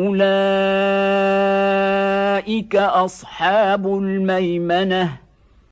اولئك اصحاب الميمنه